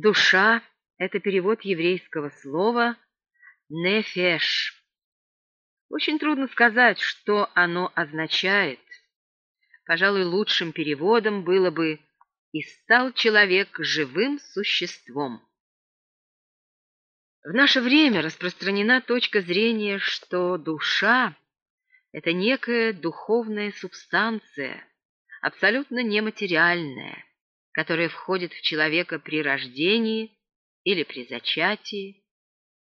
Душа — это перевод еврейского слова «нефеш». Очень трудно сказать, что оно означает. Пожалуй, лучшим переводом было бы «и стал человек живым существом». В наше время распространена точка зрения, что душа — это некая духовная субстанция, абсолютно нематериальная, которая входит в человека при рождении или при зачатии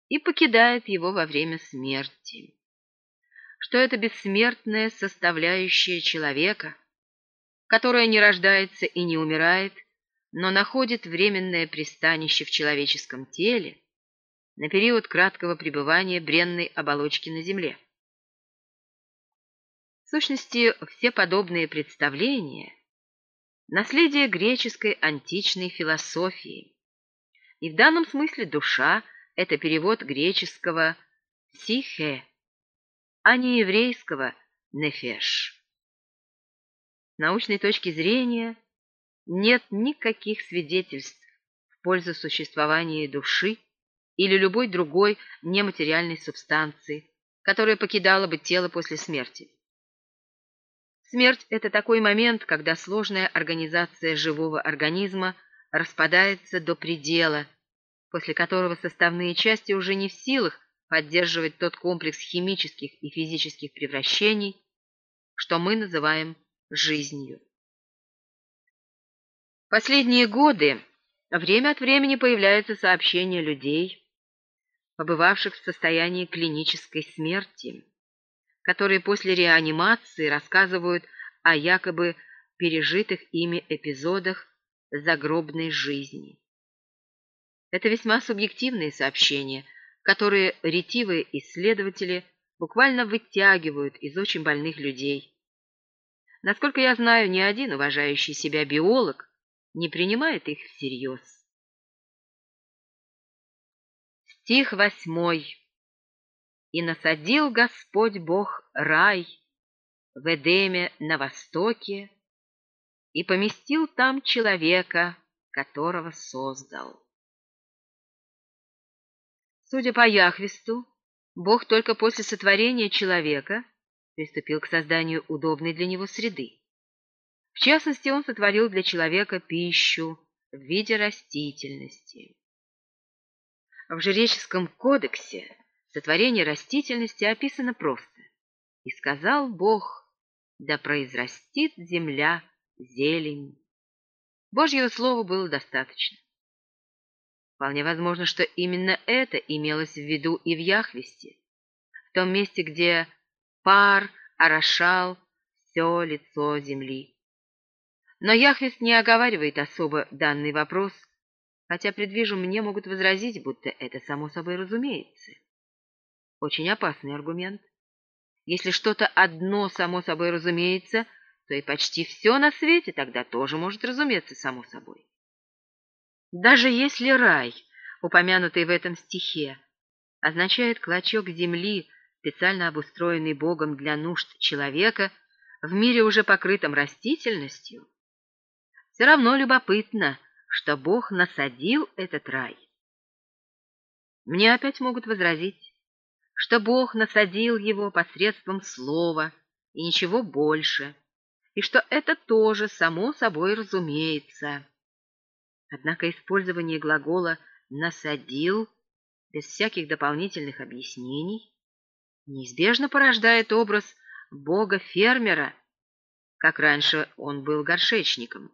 и покидает его во время смерти. Что это бессмертная составляющая человека, которая не рождается и не умирает, но находит временное пристанище в человеческом теле на период краткого пребывания бренной оболочки на земле. В сущности, все подобные представления – наследие греческой античной философии. И в данном смысле душа — это перевод греческого «психе», а не еврейского «нефеш». С научной точки зрения нет никаких свидетельств в пользу существования души или любой другой нематериальной субстанции, которая покидала бы тело после смерти. Смерть – это такой момент, когда сложная организация живого организма распадается до предела, после которого составные части уже не в силах поддерживать тот комплекс химических и физических превращений, что мы называем жизнью. Последние годы время от времени появляются сообщения людей, побывавших в состоянии клинической смерти которые после реанимации рассказывают о якобы пережитых ими эпизодах загробной жизни. Это весьма субъективные сообщения, которые ретивые исследователи буквально вытягивают из очень больных людей. Насколько я знаю, ни один уважающий себя биолог не принимает их всерьез. Стих восьмой. И насадил Господь Бог рай в Эдеме на востоке и поместил там человека, которого создал. Судя по Яхвисту, Бог только после сотворения человека приступил к созданию удобной для него среды. В частности, он сотворил для человека пищу в виде растительности. В Жреческом кодексе Сотворение растительности описано просто. «И сказал Бог, да произрастит земля зелень». Божьего слова было достаточно. Вполне возможно, что именно это имелось в виду и в Яхвесте, в том месте, где пар орошал все лицо земли. Но Яхвест не оговаривает особо данный вопрос, хотя, предвижу, мне могут возразить, будто это само собой разумеется. Очень опасный аргумент. Если что-то одно само собой разумеется, то и почти все на свете тогда тоже может разуметься само собой. Даже если рай, упомянутый в этом стихе, означает клочок земли, специально обустроенный Богом для нужд человека, в мире уже покрытом растительностью, все равно любопытно, что Бог насадил этот рай. Мне опять могут возразить, что Бог насадил его посредством слова и ничего больше, и что это тоже само собой разумеется. Однако использование глагола «насадил» без всяких дополнительных объяснений неизбежно порождает образ бога-фермера, как раньше он был горшечником,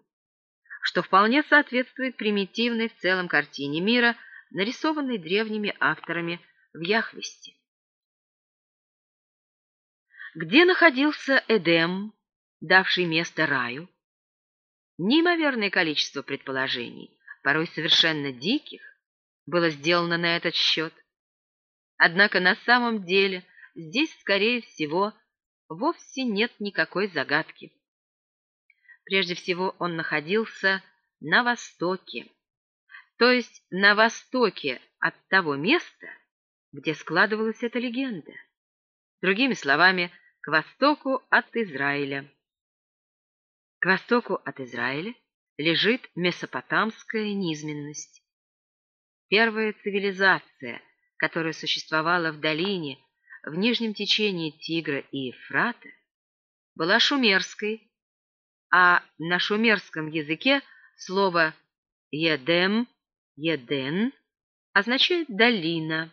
что вполне соответствует примитивной в целом картине мира, нарисованной древними авторами в Яхвесте. Где находился Эдем, давший место раю? Неимоверное количество предположений, порой совершенно диких, было сделано на этот счет. Однако на самом деле здесь, скорее всего, вовсе нет никакой загадки. Прежде всего он находился на востоке, то есть на востоке от того места, где складывалась эта легенда. Другими словами, к востоку от Израиля. К востоку от Израиля лежит месопотамская низменность, Первая цивилизация, которая существовала в долине, в нижнем течении Тигра и Ефрата, была шумерской, а на шумерском языке слово «едем», «еден» означает «долина».